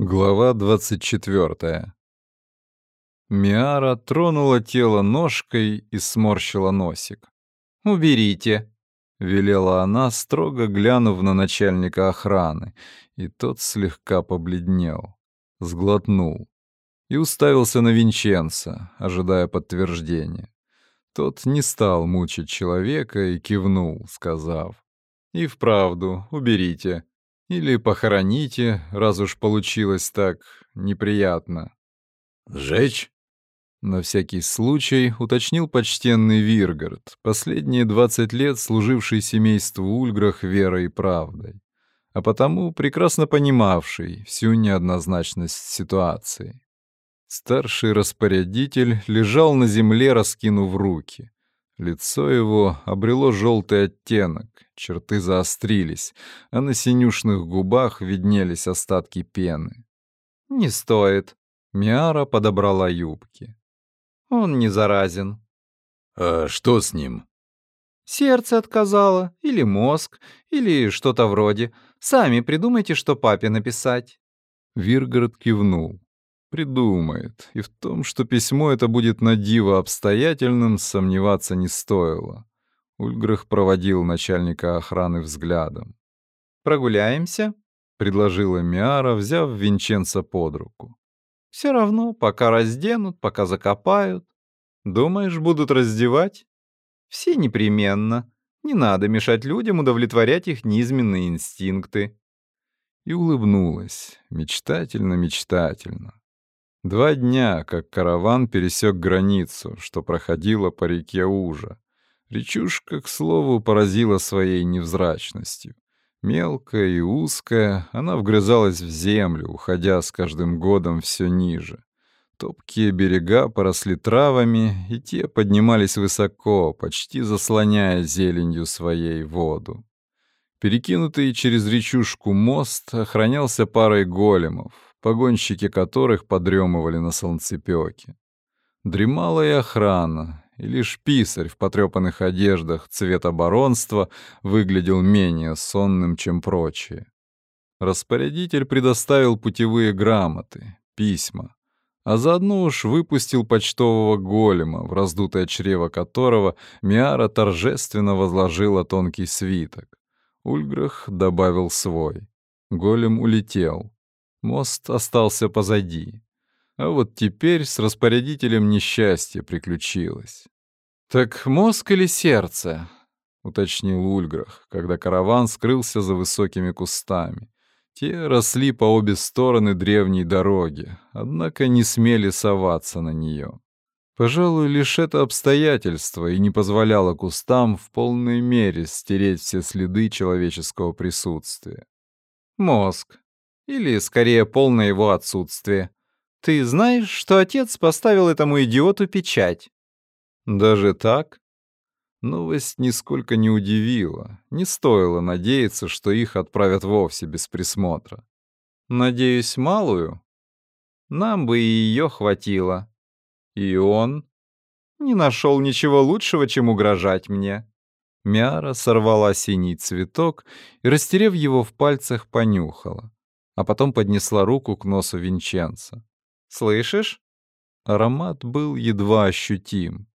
Глава 24. Миара тронула тело ножкой и сморщила носик. «Уберите», — велела она, строго глянув на начальника охраны, и тот слегка побледнел, сглотнул и уставился на Винченца, ожидая подтверждения. Тот не стал мучить человека и кивнул, сказав, «И вправду, уберите». Или похороните, раз уж получилось так неприятно. «Сжечь?» На всякий случай уточнил почтенный Виргард, последние двадцать лет служивший семейству Ульграх верой и правдой, а потому прекрасно понимавший всю неоднозначность ситуации. Старший распорядитель лежал на земле, раскинув руки. Лицо его обрело желтый оттенок, черты заострились, а на синюшных губах виднелись остатки пены. «Не стоит». Миара подобрала юбки. «Он не заразен». «А что с ним?» «Сердце отказало, или мозг, или что-то вроде. Сами придумайте, что папе написать». Виргород кивнул. Придумает. И в том, что письмо это будет на диво обстоятельным, сомневаться не стоило. Ульграх проводил начальника охраны взглядом. «Прогуляемся?» — предложила Миара, взяв Винченца под руку. «Все равно, пока разденут, пока закопают. Думаешь, будут раздевать?» «Все непременно. Не надо мешать людям удовлетворять их низменные инстинкты». И улыбнулась, мечтательно-мечтательно. Два дня, как караван пересек границу, что проходила по реке Ужа. Речушка, к слову, поразила своей невзрачностью. Мелкая и узкая, она вгрызалась в землю, уходя с каждым годом все ниже. Топкие берега поросли травами, и те поднимались высоко, почти заслоняя зеленью своей воду. Перекинутый через речушку мост охранялся парой големов, погонщики которых подремывали на солнцепёке. Дремала и охрана, и лишь писарь в потрёпанных одеждах цвета баронства выглядел менее сонным, чем прочие. Распорядитель предоставил путевые грамоты, письма, а заодно уж выпустил почтового голема, в раздутое чрево которого Миара торжественно возложила тонкий свиток. Ульграх добавил свой. Голем улетел. Мост остался позади. А вот теперь с распорядителем несчастье приключилось. «Так мозг или сердце?» — уточнил Ульграх, когда караван скрылся за высокими кустами. Те росли по обе стороны древней дороги, однако не смели соваться на нее. Пожалуй, лишь это обстоятельство и не позволяло кустам в полной мере стереть все следы человеческого присутствия. «Мозг. Или, скорее, полное его отсутствие. Ты знаешь, что отец поставил этому идиоту печать? Даже так? Новость нисколько не удивила. Не стоило надеяться, что их отправят вовсе без присмотра. Надеюсь, малую? Нам бы и ее хватило. И он не нашел ничего лучшего, чем угрожать мне. Мяра сорвала синий цветок и, растерев его в пальцах, понюхала, а потом поднесла руку к носу Винченца. Слышишь? Аромат был едва ощутим.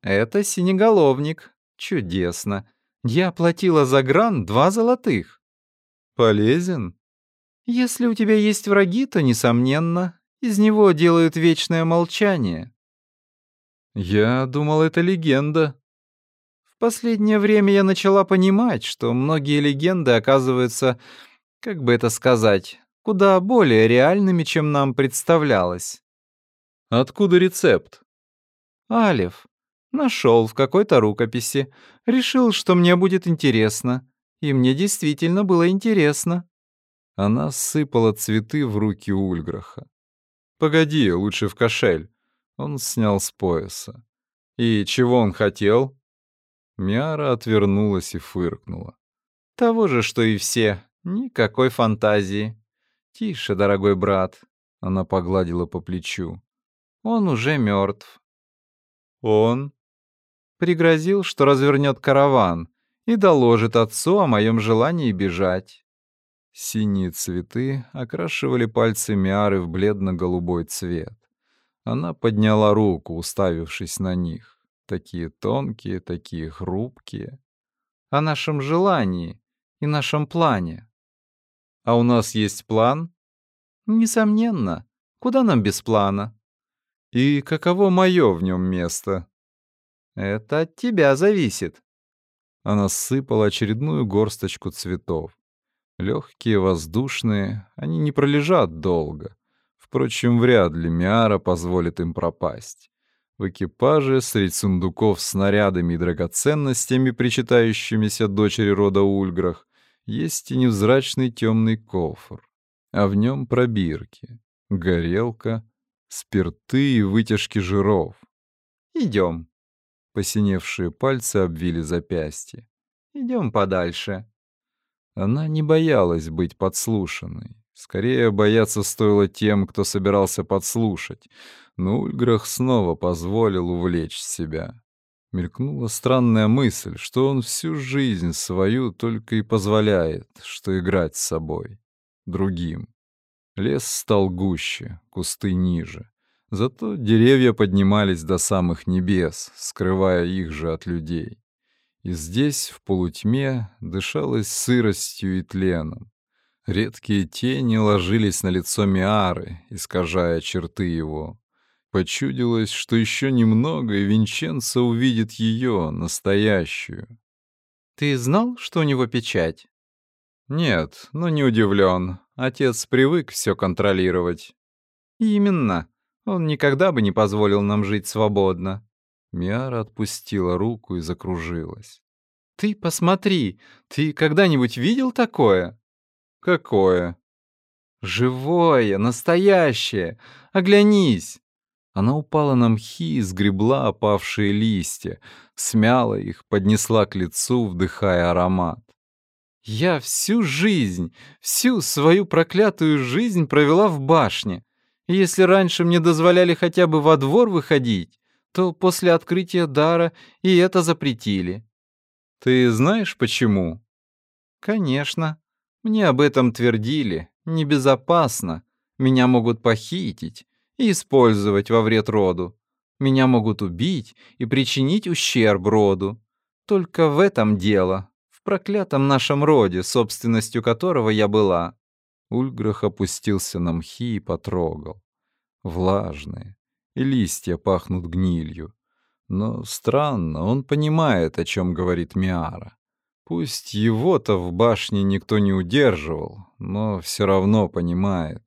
Это синеголовник. Чудесно. Я платила за гран два золотых. Полезен? Если у тебя есть враги, то, несомненно, из него делают вечное молчание. Я думал, это легенда. В последнее время я начала понимать, что многие легенды оказываются, как бы это сказать, куда более реальными, чем нам представлялось. Откуда рецепт? Алев. Нашел в какой-то рукописи. Решил, что мне будет интересно. И мне действительно было интересно. Она сыпала цветы в руки Ульграха. «Погоди, лучше в кошель». Он снял с пояса. «И чего он хотел?» Миара отвернулась и фыркнула. «Того же, что и все. Никакой фантазии. «Тише, дорогой брат», — она погладила по плечу. «Он уже мертв». «Он?» Пригрозил, что развернет караван и доложит отцу о моем желании бежать. Синие цветы окрашивали пальцы Миары в бледно-голубой цвет. Она подняла руку, уставившись на них. Такие тонкие, такие хрупкие. О нашем желании и нашем плане. А у нас есть план? Несомненно. Куда нам без плана? И каково мое в нем место? Это от тебя зависит. Она сыпала очередную горсточку цветов. Легкие, воздушные, они не пролежат долго. Впрочем, вряд ли Миара позволит им пропасть. В экипаже среди сундуков с снарядами и драгоценностями, причитающимися дочери рода Ульграх, есть и невзрачный темный кофр, а в нем пробирки, горелка, спирты и вытяжки жиров. Идем. Посиневшие пальцы обвили запястье. Идем подальше. Она не боялась быть подслушанной. Скорее, бояться стоило тем, кто собирался подслушать. Но Ульграх снова позволил увлечь себя. Мелькнула странная мысль, что он всю жизнь свою только и позволяет, что играть с собой, другим. Лес стал гуще, кусты ниже. Зато деревья поднимались до самых небес, скрывая их же от людей. И здесь, в полутьме, дышалось сыростью и тленом. Редкие тени ложились на лицо Миары, искажая черты его. Почудилось, что еще немного, и Винченцо увидит ее, настоящую. «Ты знал, что у него печать?» «Нет, но не удивлен. Отец привык все контролировать». «Именно. Он никогда бы не позволил нам жить свободно. Миара отпустила руку и закружилась. Ты посмотри, ты когда-нибудь видел такое? Какое? Живое, настоящее. Оглянись. Она упала на мхи и сгребла опавшие листья, смяла их, поднесла к лицу, вдыхая аромат. Я всю жизнь, всю свою проклятую жизнь провела в башне. И если раньше мне дозволяли хотя бы во двор выходить, то после открытия дара и это запретили. Ты знаешь почему? Конечно. Мне об этом твердили. Небезопасно. Меня могут похитить и использовать во вред роду. Меня могут убить и причинить ущерб роду. Только в этом дело, в проклятом нашем роде, собственностью которого я была. Ульграх опустился на мхи и потрогал. Влажные, и листья пахнут гнилью. Но странно, он понимает, о чем говорит Миара. Пусть его-то в башне никто не удерживал, но все равно понимает.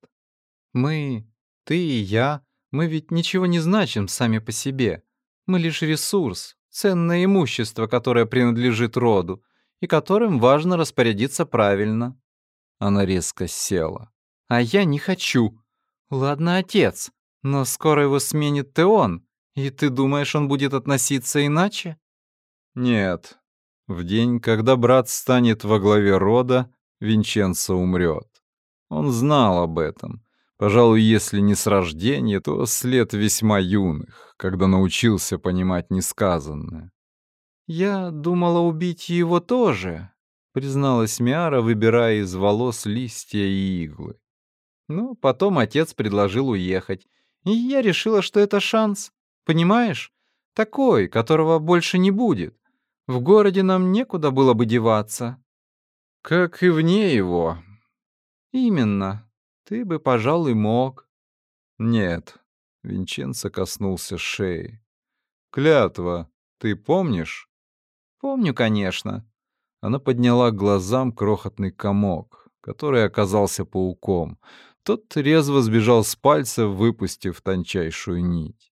Мы, ты и я, мы ведь ничего не значим сами по себе. Мы лишь ресурс, ценное имущество, которое принадлежит роду, и которым важно распорядиться правильно. Она резко села. «А я не хочу. Ладно, отец, но скоро его сменит Теон, и ты думаешь, он будет относиться иначе?» «Нет. В день, когда брат станет во главе рода, Винченцо умрет. Он знал об этом. Пожалуй, если не с рождения, то след весьма юных, когда научился понимать несказанное. «Я думала убить его тоже», призналась Миара, выбирая из волос листья и иглы. Ну, потом отец предложил уехать, и я решила, что это шанс. Понимаешь? Такой, которого больше не будет. В городе нам некуда было бы деваться. Как и вне его. Именно. Ты бы, пожалуй, мог. Нет. Винченцо коснулся шеи. Клятва. Ты помнишь? Помню, конечно. Она подняла к глазам крохотный комок, который оказался пауком. Тот резво сбежал с пальца, выпустив тончайшую нить.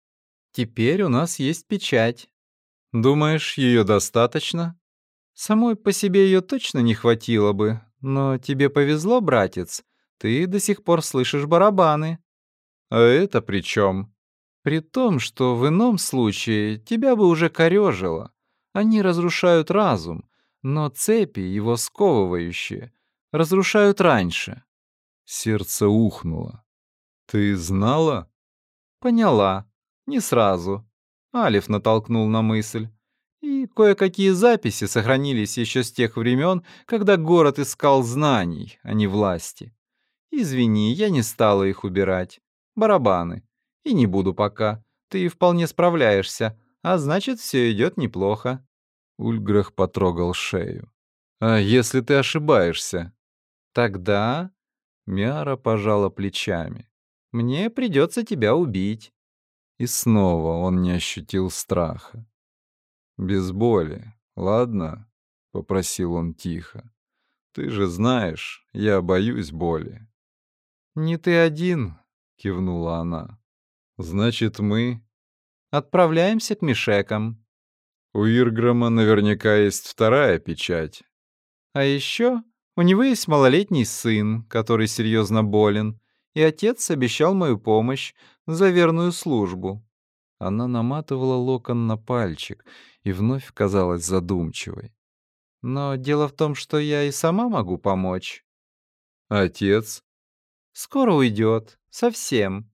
«Теперь у нас есть печать. Думаешь, ее достаточно?» «Самой по себе ее точно не хватило бы, но тебе повезло, братец. Ты до сих пор слышишь барабаны». «А это при чем? «При том, что в ином случае тебя бы уже корёжило. Они разрушают разум, но цепи, его сковывающие, разрушают раньше. Сердце ухнуло. «Ты знала?» «Поняла. Не сразу». Алиф натолкнул на мысль. И кое-какие записи сохранились еще с тех времен, когда город искал знаний, а не власти. Извини, я не стала их убирать. Барабаны. И не буду пока. Ты вполне справляешься, а значит, все идет неплохо. Ульграх потрогал шею. А если ты ошибаешься? Тогда Миара пожала плечами. Мне придется тебя убить. И снова он не ощутил страха. «Без боли, ладно?» — попросил он тихо. «Ты же знаешь, я боюсь боли». «Не ты один», — кивнула она. «Значит, мы...» «Отправляемся к Мишекам». «У Ирграма наверняка есть вторая печать». «А еще у него есть малолетний сын, который серьезно болен, и отец обещал мою помощь за верную службу». Она наматывала локон на пальчик и вновь казалась задумчивой. «Но дело в том, что я и сама могу помочь». «Отец?» Скоро уйдет. Совсем.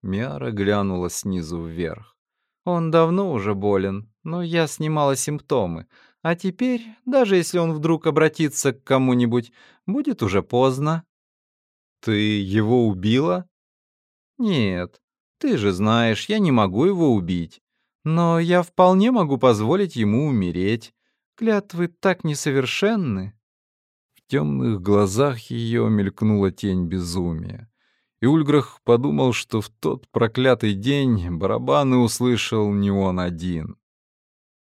Миара глянула снизу вверх. Он давно уже болен, но я снимала симптомы. А теперь, даже если он вдруг обратится к кому-нибудь, будет уже поздно. Ты его убила? Нет. Ты же знаешь, я не могу его убить. Но я вполне могу позволить ему умереть. Клятвы так несовершенны темных глазах ее мелькнула тень безумия. И Ульграх подумал, что в тот проклятый день барабаны услышал не он один.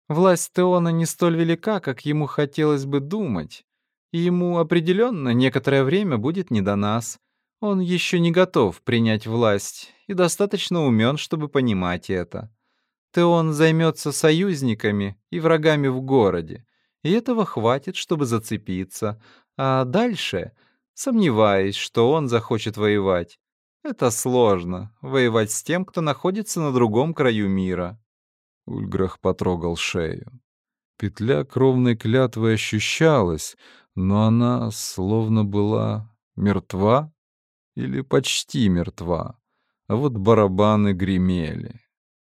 Власть Теона не столь велика, как ему хотелось бы думать. И ему определенно некоторое время будет не до нас. Он еще не готов принять власть и достаточно умен, чтобы понимать это. Теон займется союзниками и врагами в городе, и этого хватит, чтобы зацепиться, а дальше сомневаюсь, что он захочет воевать. Это сложно — воевать с тем, кто находится на другом краю мира. Ульграх потрогал шею. Петля кровной клятвы ощущалась, но она словно была мертва или почти мертва. А вот барабаны гремели.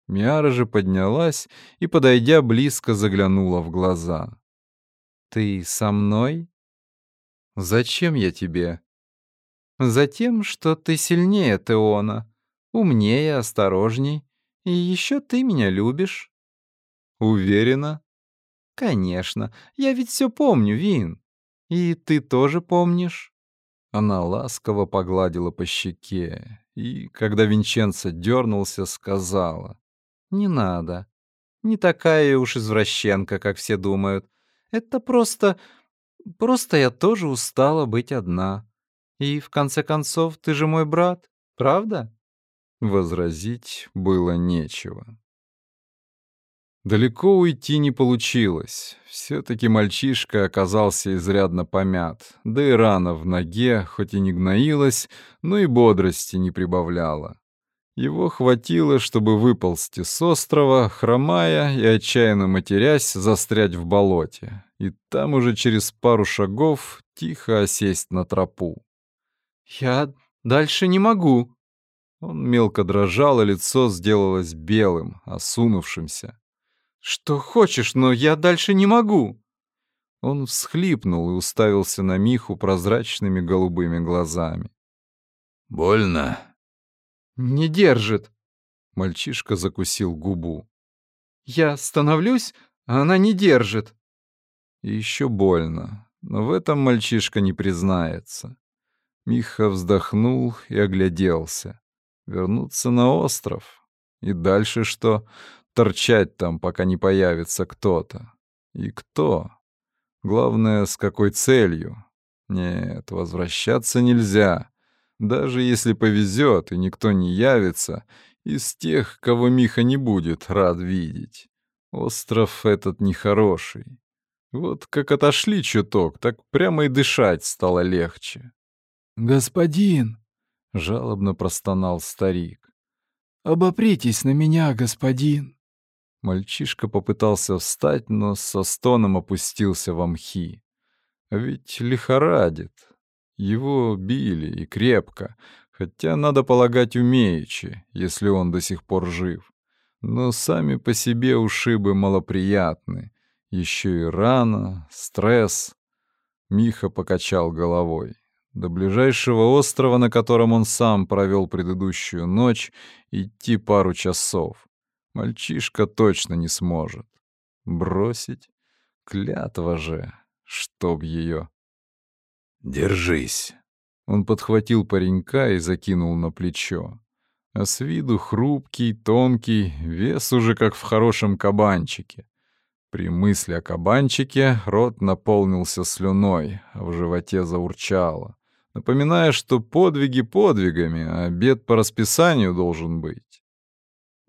Миара же поднялась и, подойдя близко, заглянула в глаза. «Ты со мной?» Зачем я тебе? Затем, что ты сильнее Теона, умнее, осторожней, и еще ты меня любишь. Уверена? Конечно, я ведь все помню, Вин. И ты тоже помнишь? Она ласково погладила по щеке и, когда Винченцо дернулся, сказала. «Не надо. Не такая уж извращенка, как все думают. Это просто Просто я тоже устала быть одна. И, в конце концов, ты же мой брат, правда?» Возразить было нечего. Далеко уйти не получилось. Все-таки мальчишка оказался изрядно помят, да и рана в ноге, хоть и не гноилась, но и бодрости не прибавляла. Его хватило, чтобы выползти с острова, хромая и отчаянно матерясь, застрять в болоте, и там уже через пару шагов тихо осесть на тропу. «Я дальше не могу». Он мелко дрожал, и лицо сделалось белым, осунувшимся. «Что хочешь, но я дальше не могу». Он всхлипнул и уставился на Миху прозрачными голубыми глазами. «Больно?» «Не держит». Мальчишка закусил губу. «Я становлюсь, а она не держит». Еще больно, но в этом мальчишка не признается. Миха вздохнул и огляделся. Вернуться на остров? И дальше что? Торчать там, пока не появится кто-то. И кто? Главное, с какой целью? Нет, возвращаться нельзя. Даже если повезет и никто не явится, из тех, кого Миха не будет рад видеть. Остров этот нехороший. Вот как отошли чуток, так прямо и дышать стало легче. «Господин!» — жалобно простонал старик. «Обопритесь на меня, господин!» Мальчишка попытался встать, но со стоном опустился в мхи. Ведь лихорадит. Его били и крепко, хотя, надо полагать, умеючи, если он до сих пор жив. Но сами по себе ушибы малоприятны, Еще и рана, стресс. Миха покачал головой. До ближайшего острова, на котором он сам провел предыдущую ночь, идти пару часов. Мальчишка точно не сможет. Бросить? Клятва же, чтоб ее. «Держись!» Он подхватил паренька и закинул на плечо. А с виду хрупкий, тонкий, вес уже как в хорошем кабанчике. При мысли о кабанчике рот наполнился слюной, а в животе заурчало напоминая, что подвиги подвигами, а обед по расписанию должен быть.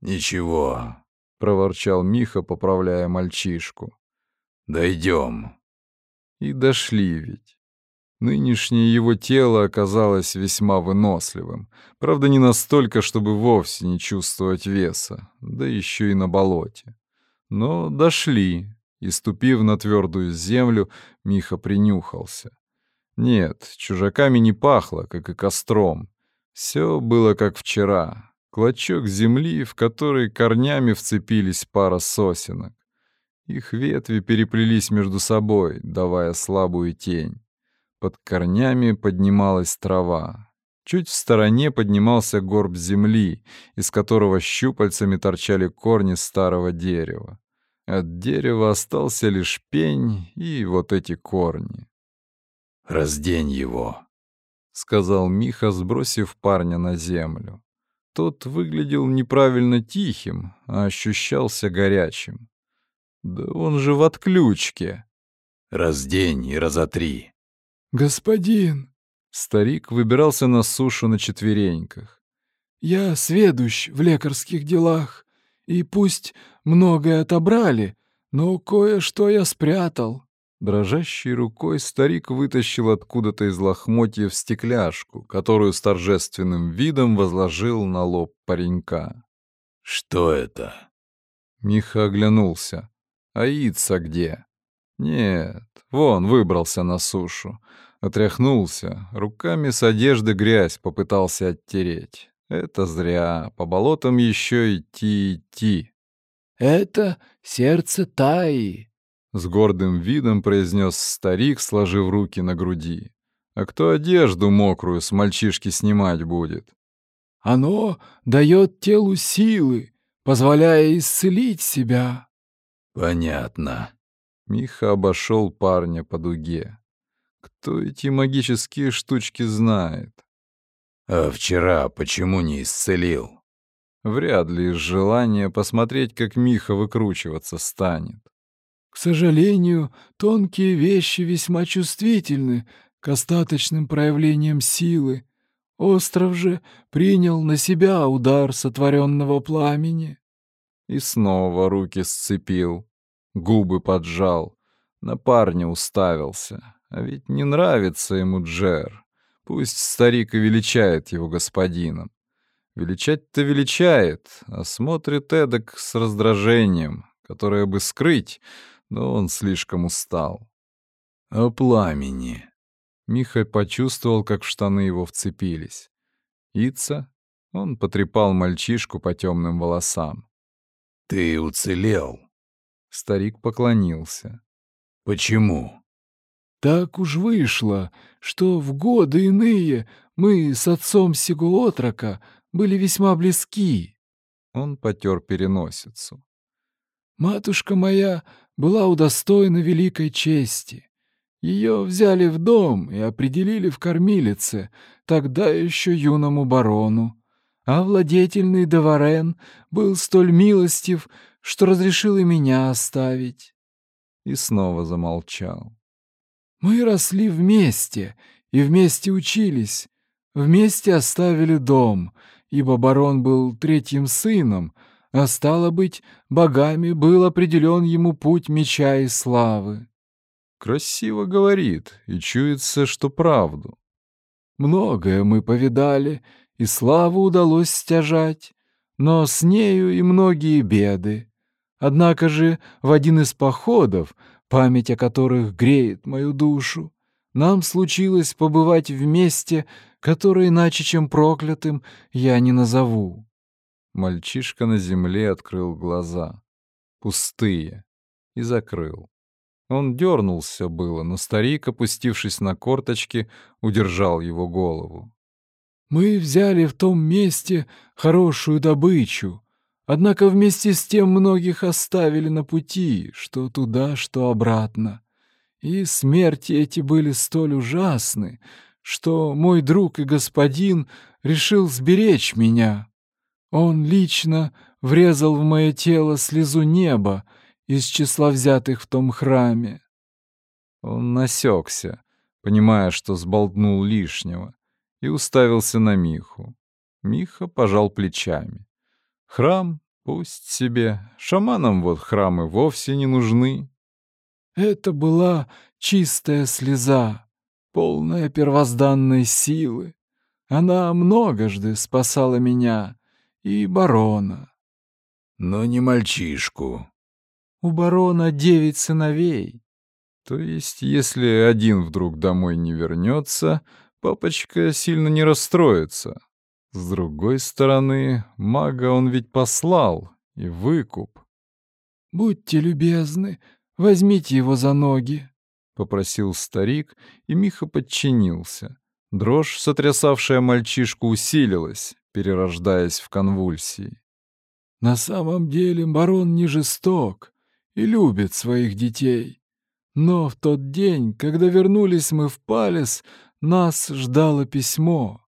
«Ничего», — проворчал Миха, поправляя мальчишку. «Дойдем». И дошли ведь. Нынешнее его тело оказалось весьма выносливым. Правда, не настолько, чтобы вовсе не чувствовать веса, да еще и на болоте. Но дошли, и, ступив на твердую землю, Миха принюхался. Нет, чужаками не пахло, как и костром. Все было как вчера. Клочок земли, в который корнями вцепились пара сосенок. Их ветви переплелись между собой, давая слабую тень. Под корнями поднималась трава. Чуть в стороне поднимался горб земли, из которого щупальцами торчали корни старого дерева. От дерева остался лишь пень и вот эти корни. Раздень его», — сказал Миха, сбросив парня на землю. Тот выглядел неправильно тихим, а ощущался горячим. Да он же в отключке. «Раздень и разотри». «Господин!» Старик выбирался на сушу на четвереньках. «Я сведущ в лекарских делах, и пусть многое отобрали, но кое-что я спрятал. Дрожащей рукой старик вытащил откуда-то из лохмотьев стекляшку, которую с торжественным видом возложил на лоб паренька. «Что это?» Миха оглянулся. «Аица где?» «Нет, вон, выбрался на сушу. Отряхнулся, руками с одежды грязь попытался оттереть. Это зря, по болотам еще идти идти». «Это сердце Таи», с гордым видом произнес старик, сложив руки на груди. А кто одежду мокрую с мальчишки снимать будет? Оно дает телу силы, позволяя исцелить себя. Понятно. Миха обошел парня по дуге. Кто эти магические штучки знает? А вчера почему не исцелил? Вряд ли из желания посмотреть, как Миха выкручиваться станет. К сожалению, тонкие вещи весьма чувствительны к остаточным проявлениям силы. Остров же принял на себя удар сотворенного пламени. И снова руки сцепил, губы поджал, на парня уставился. А ведь не нравится ему Джер. Пусть старик и величает его господином. Величать-то величает, а смотрит эдак с раздражением, которое бы скрыть, но он слишком устал. «О пламени!» Миха почувствовал, как в штаны его вцепились. Ица? Он потрепал мальчишку по темным волосам. «Ты уцелел?» Старик поклонился. «Почему?» «Так уж вышло, что в годы иные мы с отцом сего отрока были весьма близки». Он потер переносицу. «Матушка моя была удостоена великой чести. Ее взяли в дом и определили в кормилице, тогда еще юному барону. А владетельный Даварен был столь милостив, что разрешил и меня оставить. И снова замолчал. Мы росли вместе и вместе учились, вместе оставили дом, ибо барон был третьим сыном — а стало быть, богами был определен ему путь меча и славы. Красиво говорит, и чуется, что правду. Многое мы повидали, и славу удалось стяжать, но с нею и многие беды. Однако же в один из походов, память о которых греет мою душу, нам случилось побывать в месте, которое иначе, чем проклятым, я не назову. Мальчишка на земле открыл глаза. Пустые. И закрыл. Он дернулся было, но старик, опустившись на корточки, удержал его голову. «Мы взяли в том месте хорошую добычу, однако вместе с тем многих оставили на пути, что туда, что обратно. И смерти эти были столь ужасны, что мой друг и господин решил сберечь меня. Он лично врезал в мое тело слезу неба из числа взятых в том храме. Он насекся, понимая, что сболтнул лишнего, и уставился на Миху. Миха пожал плечами. Храм пусть себе, шаманам вот храмы вовсе не нужны. Это была чистая слеза, полная первозданной силы. Она многожды спасала меня и барона. Но не мальчишку. У барона девять сыновей. То есть, если один вдруг домой не вернется, папочка сильно не расстроится. С другой стороны, мага он ведь послал, и выкуп. «Будьте любезны, возьмите его за ноги», — попросил старик, и Миха подчинился. Дрожь, сотрясавшая мальчишку, усилилась, перерождаясь в конвульсии. «На самом деле барон не жесток и любит своих детей. Но в тот день, когда вернулись мы в Палес, нас ждало письмо.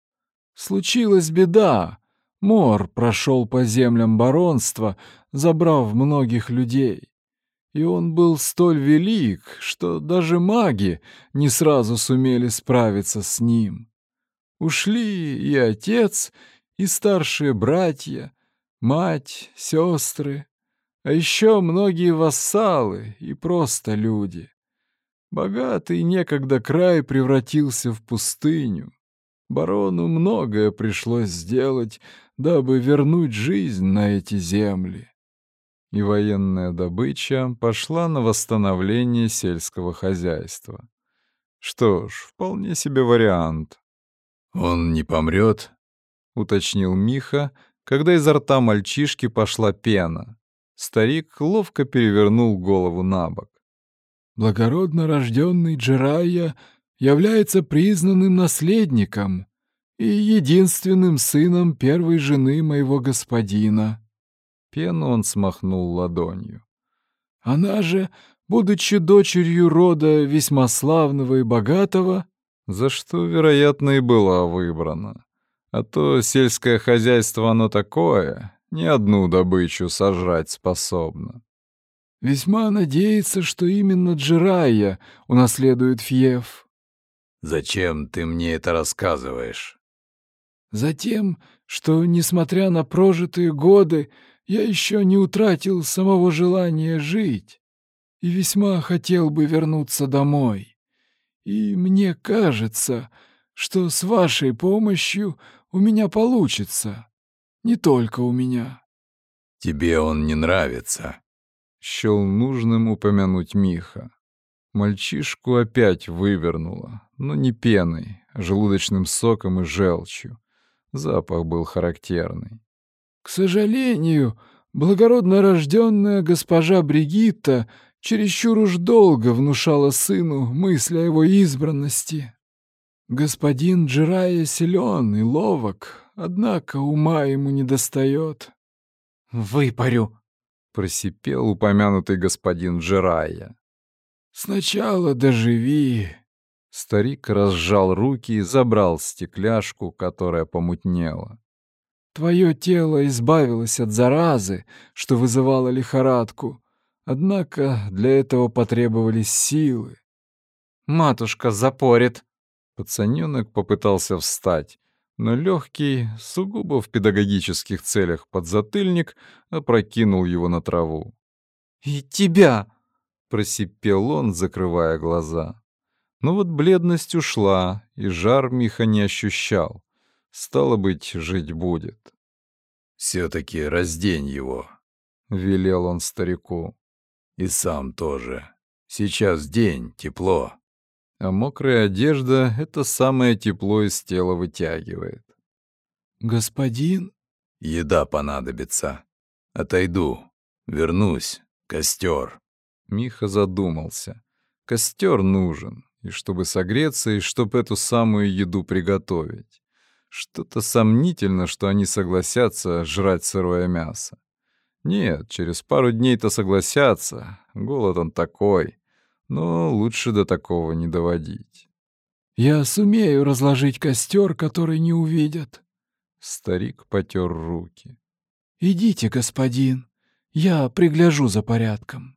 Случилась беда. Мор прошел по землям баронства, забрав многих людей. И он был столь велик, что даже маги не сразу сумели справиться с ним. Ушли и отец, и старшие братья, мать, сестры, а еще многие вассалы и просто люди. Богатый некогда край превратился в пустыню. Барону многое пришлось сделать, дабы вернуть жизнь на эти земли и военная добыча пошла на восстановление сельского хозяйства. Что ж, вполне себе вариант. «Он не помрет?» — уточнил Миха, когда изо рта мальчишки пошла пена. Старик ловко перевернул голову на бок. «Благородно рожденный Джирайя является признанным наследником и единственным сыном первой жены моего господина», Пену он смахнул ладонью. Она же, будучи дочерью рода весьма славного и богатого, за что, вероятно, и была выбрана. А то сельское хозяйство оно такое, ни одну добычу сожрать способно. Весьма надеется, что именно Джирайя унаследует Фьев. «Зачем ты мне это рассказываешь?» «Затем, что, несмотря на прожитые годы, я еще не утратил самого желания жить и весьма хотел бы вернуться домой. И мне кажется, что с вашей помощью у меня получится. Не только у меня. Тебе он не нравится. Счел нужным упомянуть Миха. Мальчишку опять вывернуло, но не пеной, а желудочным соком и желчью. Запах был характерный. К сожалению, благородно рожденная госпожа Бригитта чересчур уж долго внушала сыну мысль о его избранности. Господин Джирая силен и ловок, однако ума ему не достает. «Выпарю!» — просипел упомянутый господин Джирая. «Сначала доживи!» Старик разжал руки и забрал стекляшку, которая помутнела. Твое тело избавилось от заразы, что вызывало лихорадку. Однако для этого потребовались силы. «Матушка запорит!» Пацаненок попытался встать, но легкий, сугубо в педагогических целях подзатыльник опрокинул его на траву. «И тебя!» — просипел он, закрывая глаза. Но вот бледность ушла, и жар Миха не ощущал. Стало быть, жить будет. «Все-таки раздень его», — велел он старику. «И сам тоже. Сейчас день, тепло». А мокрая одежда — это самое тепло из тела вытягивает. «Господин?» «Еда понадобится. Отойду. Вернусь. Костер». Миха задумался. Костер нужен, и чтобы согреться, и чтобы эту самую еду приготовить. Что-то сомнительно, что они согласятся жрать сырое мясо. Нет, через пару дней-то согласятся. Голод он такой. Но лучше до такого не доводить. «Я сумею разложить костер, который не увидят». Старик потер руки. «Идите, господин, я пригляжу за порядком».